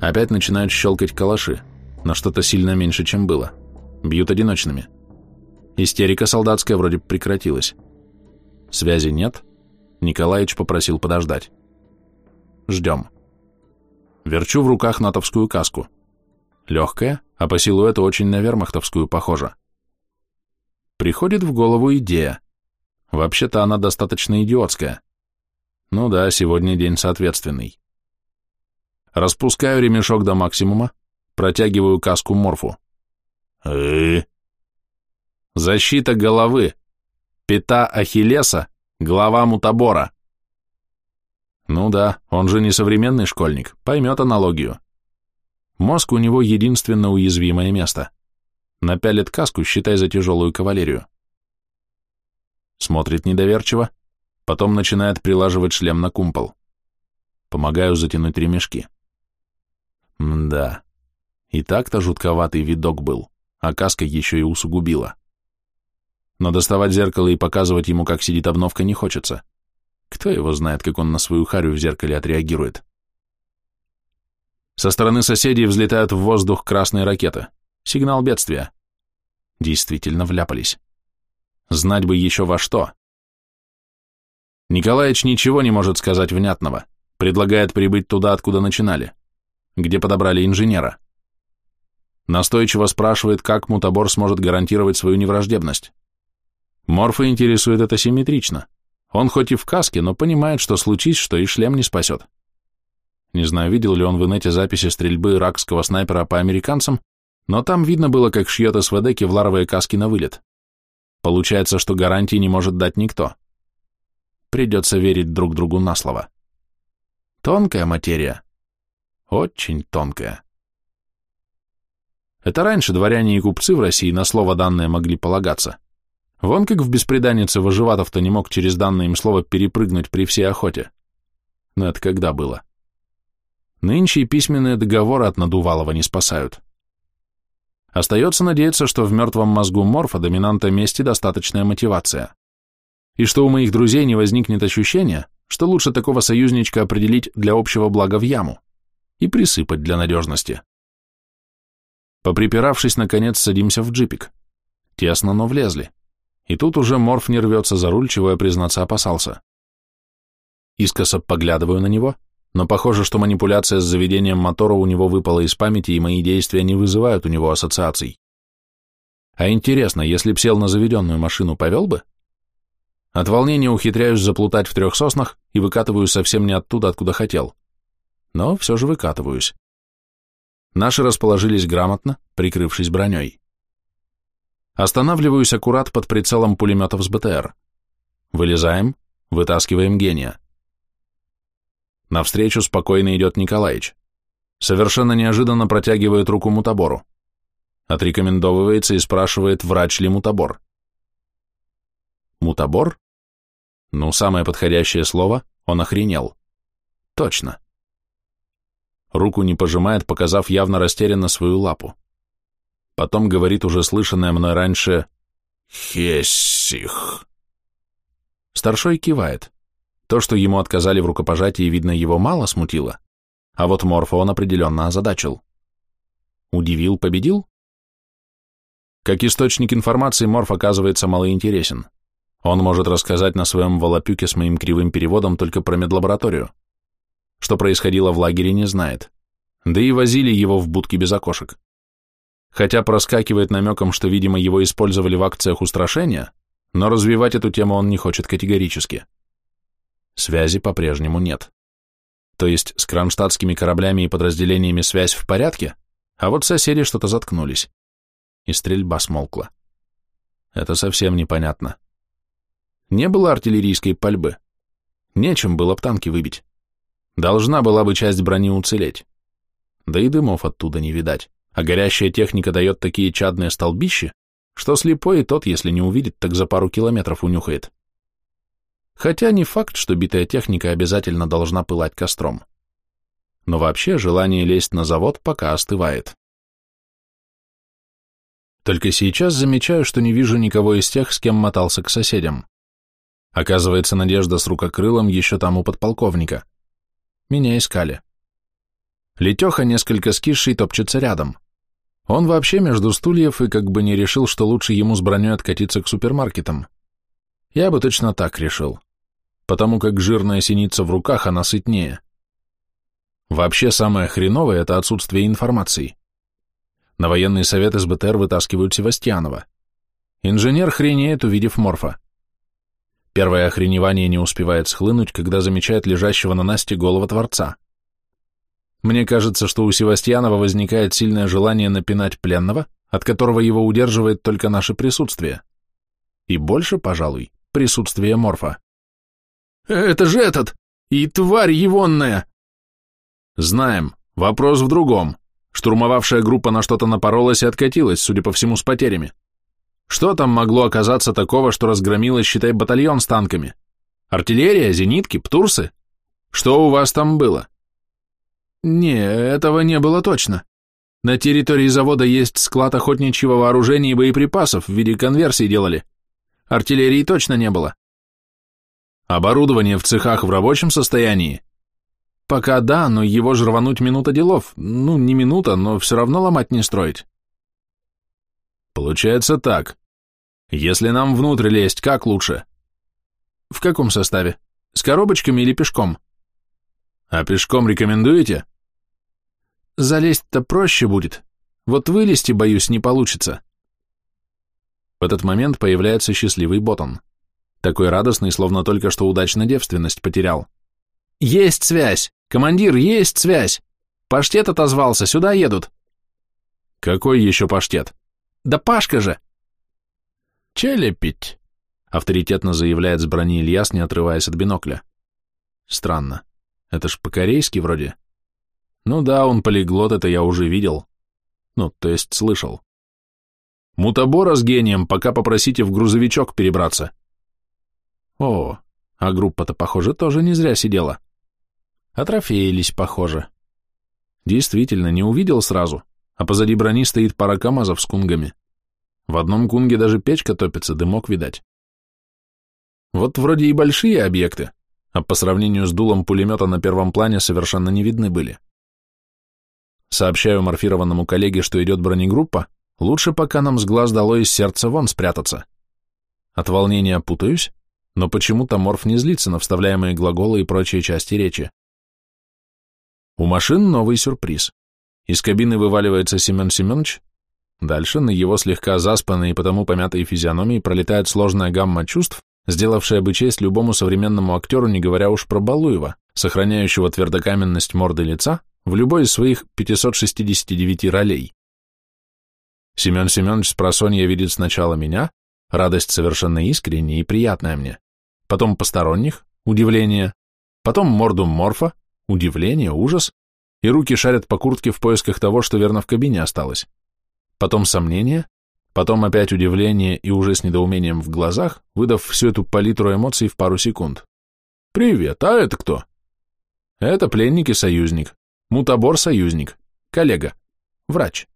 Опять начинают щелкать калаши, но что-то сильно меньше, чем было. Бьют одиночными. Истерика солдатская вроде прекратилась. Связи нет. Николаевич попросил подождать. Ждем. Верчу в руках натовскую каску. Легкая, а по силуэту очень на вермахтовскую похожа. Приходит в голову идея. Вообще-то она достаточно идиотская. Ну да, сегодня день соответственный. Распускаю ремешок до максимума, протягиваю каску морфу. э Защита головы. Пята Ахиллеса, глава мутабора. Ну да, он же не современный школьник, поймет аналогию. Мозг у него единственно уязвимое место. Напялит каску, считай за тяжелую кавалерию. Смотрит недоверчиво, потом начинает прилаживать шлем на кумпол. Помогаю затянуть ремешки. Мда. И так-то жутковатый видок был, а каска еще и усугубила. Но доставать зеркало и показывать ему, как сидит обновка, не хочется. Кто его знает, как он на свою харю в зеркале отреагирует. Со стороны соседей взлетают в воздух красные ракеты. Сигнал бедствия. Действительно вляпались. Знать бы еще во что. Николаевич ничего не может сказать внятного. Предлагает прибыть туда, откуда начинали где подобрали инженера. Настойчиво спрашивает, как мутабор сможет гарантировать свою невраждебность. Морфа интересует это симметрично. Он хоть и в каске, но понимает, что случись, что и шлем не спасет. Не знаю, видел ли он в инете записи стрельбы иракского снайпера по американцам, но там видно было, как шьет СВД кевларовые каски на вылет. Получается, что гарантии не может дать никто. Придется верить друг другу на слово. Тонкая материя. Очень тонкая. Это раньше дворяне и купцы в России на слово данное могли полагаться. Вон как в беспреданнице Вожеватов-то не мог через данное им слово перепрыгнуть при всей охоте. Но это когда было? Нынче и письменные договоры от Надувалова не спасают. Остается надеяться, что в мертвом мозгу Морфа доминанта мести достаточная мотивация. И что у моих друзей не возникнет ощущения, что лучше такого союзничка определить для общего блага в яму и присыпать для надежности. Поприпиравшись, наконец, садимся в джипик. Тесно, но влезли. И тут уже Морф не рвется за руль, чего я, признаться, опасался. Искоса поглядываю на него, но похоже, что манипуляция с заведением мотора у него выпала из памяти, и мои действия не вызывают у него ассоциаций. А интересно, если б сел на заведенную машину, повел бы? От волнения ухитряюсь заплутать в трех соснах и выкатываю совсем не оттуда, откуда хотел но все же выкатываюсь. Наши расположились грамотно, прикрывшись броней. Останавливаюсь аккурат под прицелом пулеметов с БТР. Вылезаем, вытаскиваем гения. Навстречу спокойно идет Николаич. Совершенно неожиданно протягивает руку мутабору. Отрекомендовывается и спрашивает, врач ли мутабор. Мутабор? Ну, самое подходящее слово, он охренел. Точно руку не пожимает, показав явно растерянно свою лапу. Потом говорит уже слышанное мной раньше «Хессих». Старшой кивает. То, что ему отказали в рукопожатии, видно, его мало смутило, а вот Морфа он определенно озадачил. Удивил, победил? Как источник информации, Морф оказывается малоинтересен. Он может рассказать на своем волопюке с моим кривым переводом только про медлабораторию. Что происходило в лагере, не знает. Да и возили его в будки без окошек. Хотя проскакивает намеком, что, видимо, его использовали в акциях устрашения, но развивать эту тему он не хочет категорически. Связи по-прежнему нет. То есть с кронштадтскими кораблями и подразделениями связь в порядке, а вот соседи что-то заткнулись. И стрельба смолкла. Это совсем непонятно. Не было артиллерийской пальбы. Нечем было б танки выбить. Должна была бы часть брони уцелеть. Да и дымов оттуда не видать, а горящая техника дает такие чадные столбища, что слепой и тот, если не увидит, так за пару километров унюхает. Хотя не факт, что битая техника обязательно должна пылать костром. Но вообще желание лезть на завод пока остывает. Только сейчас замечаю, что не вижу никого из тех, с кем мотался к соседям. Оказывается, Надежда с рукокрылом еще там у подполковника. Меня искали. Летеха, несколько скисший, топчется рядом. Он вообще между стульев и как бы не решил, что лучше ему с броней откатиться к супермаркетам. Я бы точно так решил, потому как жирная синица в руках, она сытнее. Вообще самое хреновое – это отсутствие информации. На военный совет из БТР вытаскивают Севастьянова. Инженер хренеет, увидев морфа. Первое охреневание не успевает схлынуть, когда замечает лежащего на Насте голого Творца. Мне кажется, что у Севастьянова возникает сильное желание напинать пленного, от которого его удерживает только наше присутствие. И больше, пожалуй, присутствие морфа. «Это же этот! И тварь егонная!» «Знаем. Вопрос в другом. Штурмовавшая группа на что-то напоролась и откатилась, судя по всему, с потерями. Что там могло оказаться такого, что разгромило, считай, батальон с танками? Артиллерия, зенитки, птурсы? Что у вас там было?» «Не, этого не было точно. На территории завода есть склад охотничьего вооружения и боеприпасов, в виде конверсии делали. Артиллерии точно не было». «Оборудование в цехах в рабочем состоянии?» «Пока да, но его же рвануть минута делов. Ну, не минута, но все равно ломать не строить». «Получается так. Если нам внутрь лезть, как лучше?» «В каком составе? С коробочками или пешком?» «А пешком рекомендуете?» Залезть-то проще будет. Вот вылезти, боюсь, не получится. В этот момент появляется счастливый Ботон. Такой радостный, словно только что удачно девственность потерял. «Есть связь! Командир, есть связь! Паштет отозвался, сюда едут!» «Какой еще паштет?» «Да Пашка же!» «Челепить!» — авторитетно заявляет с брони Ильяс, не отрываясь от бинокля. «Странно. Это ж по-корейски вроде». Ну да, он полиглот, это я уже видел. Ну, то есть слышал. Мутабора с гением, пока попросите в грузовичок перебраться. О, а группа-то, похоже, тоже не зря сидела. Атрофеились, похоже. Действительно, не увидел сразу, а позади брони стоит пара КамАЗов с кунгами. В одном кунге даже печка топится, дымок видать. Вот вроде и большие объекты, а по сравнению с дулом пулемета на первом плане совершенно не видны были. Сообщаю морфированному коллеге, что идет бронегруппа, лучше пока нам с глаз дало из сердца вон спрятаться. От волнения путаюсь, но почему-то морф не злится на вставляемые глаголы и прочие части речи. У машин новый сюрприз. Из кабины вываливается Семен Семенович, дальше на его слегка заспанной и потому помятой физиономии пролетает сложная гамма чувств, сделавшая бы честь любому современному актеру, не говоря уж про Балуева, сохраняющего твердокаменность морды лица, в любой из своих 569 ролей. Семен Семенович с просонья видит сначала меня, радость совершенно искренняя и приятная мне, потом посторонних, удивление, потом морду морфа, удивление, ужас, и руки шарят по куртке в поисках того, что верно в кабине осталось, потом сомнение, потом опять удивление и уже с недоумением в глазах, выдав всю эту палитру эмоций в пару секунд. «Привет, а это кто?» «Это пленник и союзник. Мутабор – союзник, коллега, врач.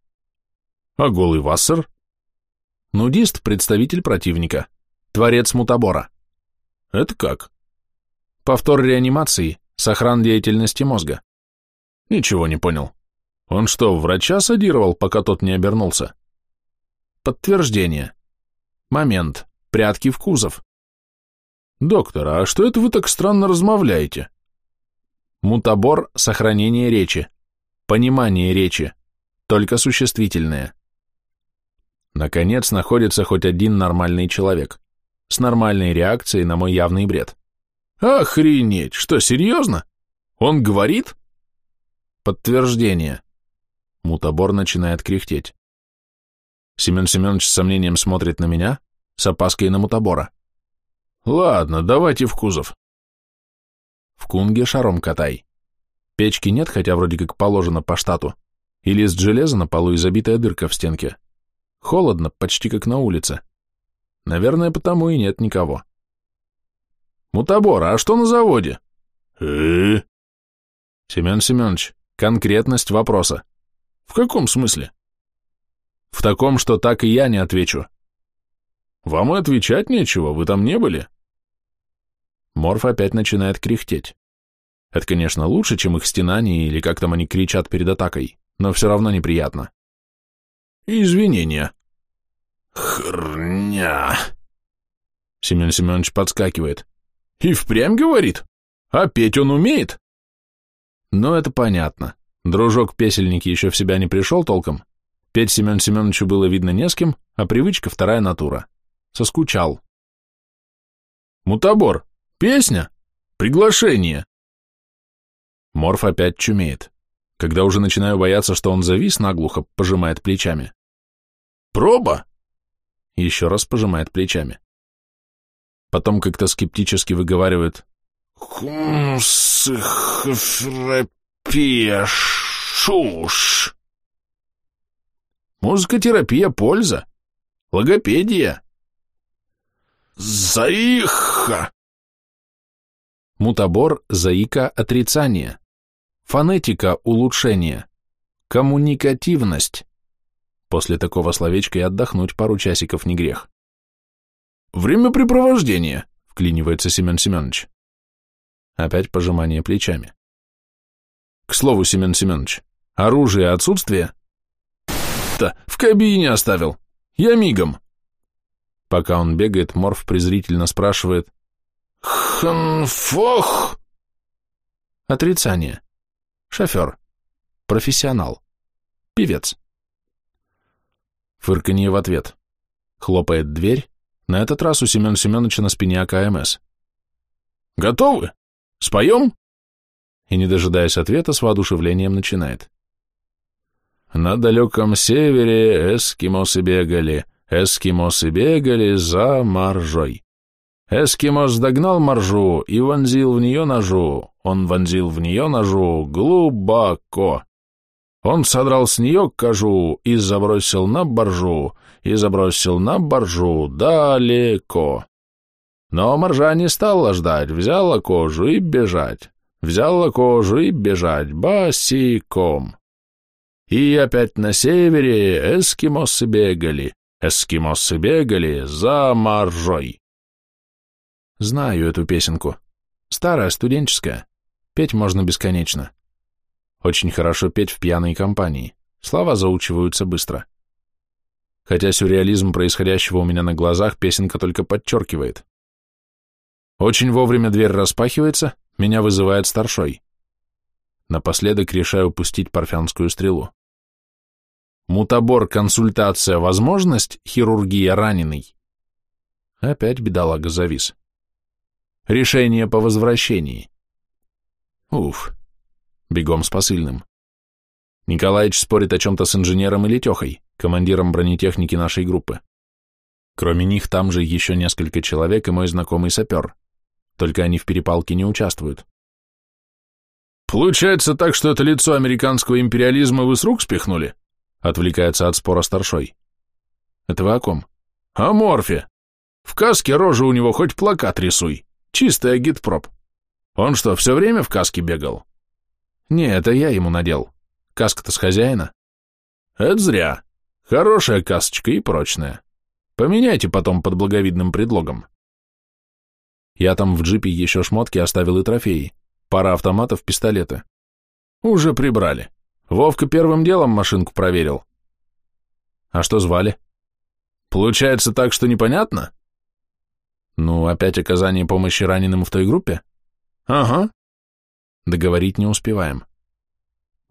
А голый Вассер? Нудист – представитель противника, творец мутабора. Это как? Повтор реанимации, сохран деятельности мозга. Ничего не понял. Он что, врача садировал, пока тот не обернулся? Подтверждение. Момент. Прятки в кузов. Доктор, а что это вы так странно размовляете? Мутабор – сохранение речи, понимание речи, только существительное. Наконец находится хоть один нормальный человек, с нормальной реакцией на мой явный бред. Охренеть, что, серьезно? Он говорит? Подтверждение. Мутабор начинает кряхтеть. Семен Семенович с сомнением смотрит на меня, с опаской на мутабора. Ладно, давайте в кузов. В кунге шаром катай. Печки нет, хотя вроде как положено по штату. И лист железа на полу и забитая дырка в стенке. Холодно, почти как на улице. Наверное, потому и нет никого. Мутабора, а что на заводе? э Семен Семенович, конкретность вопроса. В каком смысле? В таком, что так и я не отвечу. Вам и отвечать нечего, вы там не были. Морф опять начинает кряхтеть. Это, конечно, лучше, чем их стенание или как там они кричат перед атакой, но все равно неприятно. Извинения. Хрня. Семен Семенович подскакивает. И впрямь говорит? А петь он умеет? Ну, это понятно. Дружок-песельник еще в себя не пришел толком. Петь Семен Семеновичу было видно не с кем, а привычка вторая натура. Соскучал. Мутабор, песня? Приглашение. Морф опять чумеет. Когда уже начинаю бояться, что он завис наглухо, пожимает плечами. Проба? Еще раз пожимает плечами. Потом как-то скептически выговаривает. Хумсхфрапия шуш. Музыкотерапия — польза. Логопедия. Заиха. Мутабор, заика, отрицание. Фонетика, улучшение. Коммуникативность. После такого словечка и отдохнуть пару часиков не грех. Времяпрепровождение, вклинивается Семен Семенович. Опять пожимание плечами. К слову, Семен Семенович, оружие отсутствие? Да, в кабине оставил. Я мигом. Пока он бегает, Морф презрительно спрашивает. Ханфох? Отрицание. Шофер. Профессионал. Певец. Фырканье в ответ. Хлопает дверь. На этот раз у Семена Семеновича на спине АКМС. «Готовы? Споем?» И, не дожидаясь ответа, с воодушевлением начинает. На далеком севере эскимосы бегали, эскимосы бегали за маржой. Эскимос догнал маржу и вонзил в нее ножу. Он вонзил в нее ножу глубоко. Он содрал с нее кожу и забросил на боржу, и забросил на боржу далеко. Но моржа не стала ждать, взяла кожу и бежать, взяла кожу и бежать босиком. И опять на севере эскимосы бегали, эскимосы бегали за моржой. Знаю эту песенку. Старая, студенческая. Петь можно бесконечно. Очень хорошо петь в пьяной компании. Слова заучиваются быстро. Хотя сюрреализм происходящего у меня на глазах песенка только подчеркивает. Очень вовремя дверь распахивается, меня вызывает старшой. Напоследок решаю пустить парфянскую стрелу. Мутабор, консультация, возможность, хирургия раненый. Опять бедолага завис. Решение по возвращении. Уф. Бегом с посыльным. Николаевич спорит о чем-то с инженером или Техой, командиром бронетехники нашей группы. Кроме них там же еще несколько человек и мой знакомый сапер. Только они в перепалке не участвуют. «Получается так, что это лицо американского империализма вы с рук спихнули?» Отвлекается от спора старшой. «Это вы о ком?» «О Морфе. В каске рожа у него хоть плакат рисуй. Чистый агитпроп. Он что, все время в каске бегал?» «Не, это я ему надел. Каска-то с хозяина». «Это зря. Хорошая касочка и прочная. Поменяйте потом под благовидным предлогом». Я там в джипе еще шмотки оставил и трофеи. Пара автоматов, пистолеты. Уже прибрали. Вовка первым делом машинку проверил. А что звали? Получается так, что непонятно? Ну, опять оказание помощи раненым в той группе? Ага. Договорить не успеваем.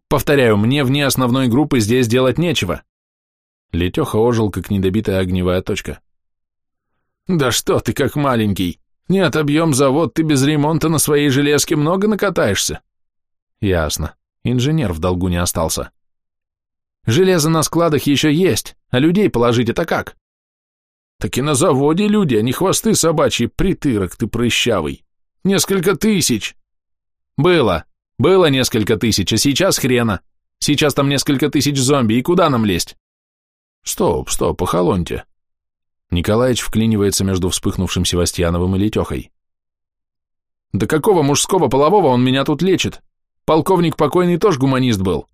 Повторяю, мне вне основной группы здесь делать нечего. Летеха ожил, как недобитая огневая точка. Да что ты как маленький. Не отобьем завод, ты без ремонта на своей железке много накатаешься. Ясно. Инженер в долгу не остался. Железо на складах еще есть, а людей положить это как? Так и на заводе люди, а не хвосты собачьи, притырок ты прыщавый. Несколько тысяч. Было. Было несколько тысяч, а сейчас хрена. Сейчас там несколько тысяч зомби, и куда нам лезть? Стоп, стоп, охолоньте. Николаевич вклинивается между вспыхнувшим Севастьяновым и Летехой. «Да какого мужского полового он меня тут лечит? Полковник покойный тоже гуманист был.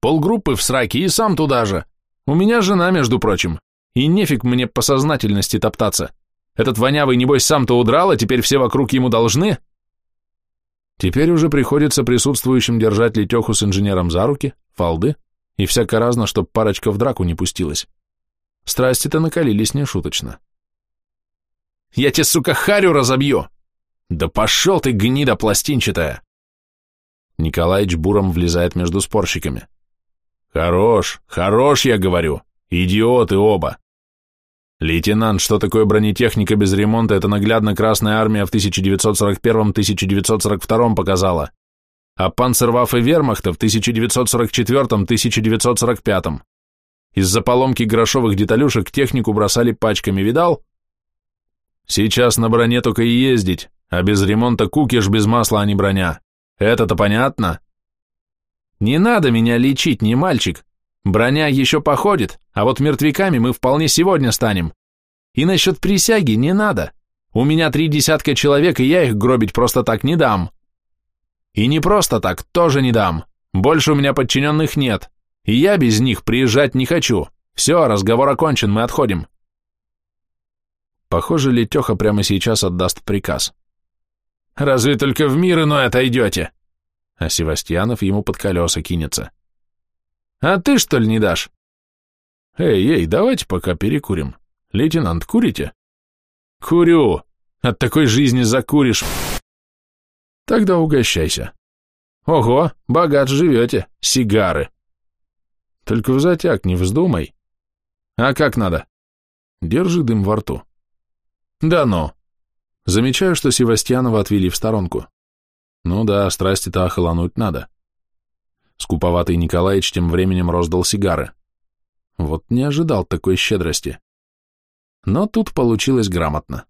Полгруппы в сраке и сам туда же. У меня жена, между прочим. И нефиг мне по сознательности топтаться. Этот вонявый, небось, сам-то удрал, а теперь все вокруг ему должны?» Теперь уже приходится присутствующим держать Летеху с инженером за руки, фалды и всяко разно, чтоб парочка в драку не пустилась. Страсти-то накалились нешуточно. «Я тебе, сука, харю разобью!» «Да пошел ты, гнида пластинчатая!» Николаич буром влезает между спорщиками. «Хорош, хорош, я говорю! Идиоты оба!» Лейтенант, что такое бронетехника без ремонта, это наглядно Красная Армия в 1941-1942 показала, а панцерваффе вермахта в 1944-1945. Из-за поломки грошовых деталюшек технику бросали пачками, видал? Сейчас на броне только и ездить, а без ремонта кукиш без масла, а не броня. Это-то понятно? Не надо меня лечить, не мальчик. Броня еще походит, а вот мертвяками мы вполне сегодня станем. И насчет присяги не надо. У меня три десятка человек, и я их гробить просто так не дам. И не просто так, тоже не дам. Больше у меня подчиненных нет, и я без них приезжать не хочу. Все, разговор окончен, мы отходим. Похоже, Летеха прямо сейчас отдаст приказ. «Разве только в мир иной отойдете?» А Севастьянов ему под колеса кинется. А ты, что ли, не дашь? Эй, эй, давайте пока перекурим. Лейтенант, курите? Курю. От такой жизни закуришь. Тогда угощайся. Ого, богат живете. Сигары. Только в затяг не вздумай. А как надо? Держи дым во рту. Да ну. Замечаю, что Севастьянова отвели в сторонку. Ну да, страсти-то охолонуть надо. Скуповатый Николаич тем временем роздал сигары. Вот не ожидал такой щедрости. Но тут получилось грамотно.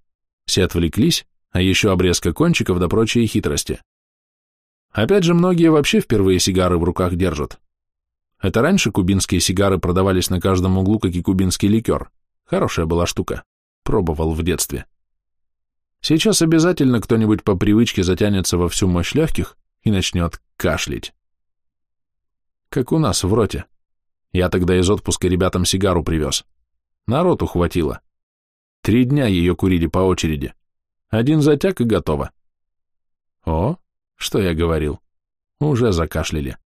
Все отвлеклись, а еще обрезка кончиков да прочие хитрости. Опять же, многие вообще впервые сигары в руках держат. Это раньше кубинские сигары продавались на каждом углу, как и кубинский ликер. Хорошая была штука. Пробовал в детстве. Сейчас обязательно кто-нибудь по привычке затянется во всю мощь легких и начнет кашлять как у нас в роте. Я тогда из отпуска ребятам сигару привез. Народ ухватило. Три дня ее курили по очереди. Один затяг и готово. О, что я говорил. Уже закашляли.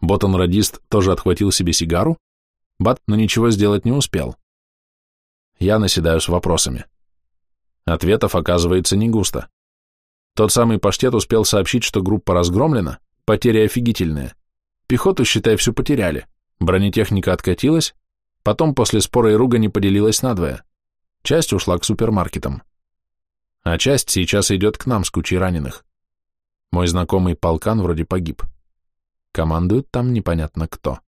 Ботан-радист тоже отхватил себе сигару, бат, но ничего сделать не успел. Я наседаю с вопросами. Ответов оказывается не густо. Тот самый паштет успел сообщить, что группа разгромлена, потери офигительные. Пехоту, считай, всю потеряли. Бронетехника откатилась, потом после спора и ругани поделилась надвое. Часть ушла к супермаркетам. А часть сейчас идет к нам с кучей раненых. Мой знакомый полкан вроде погиб. Командует там непонятно кто.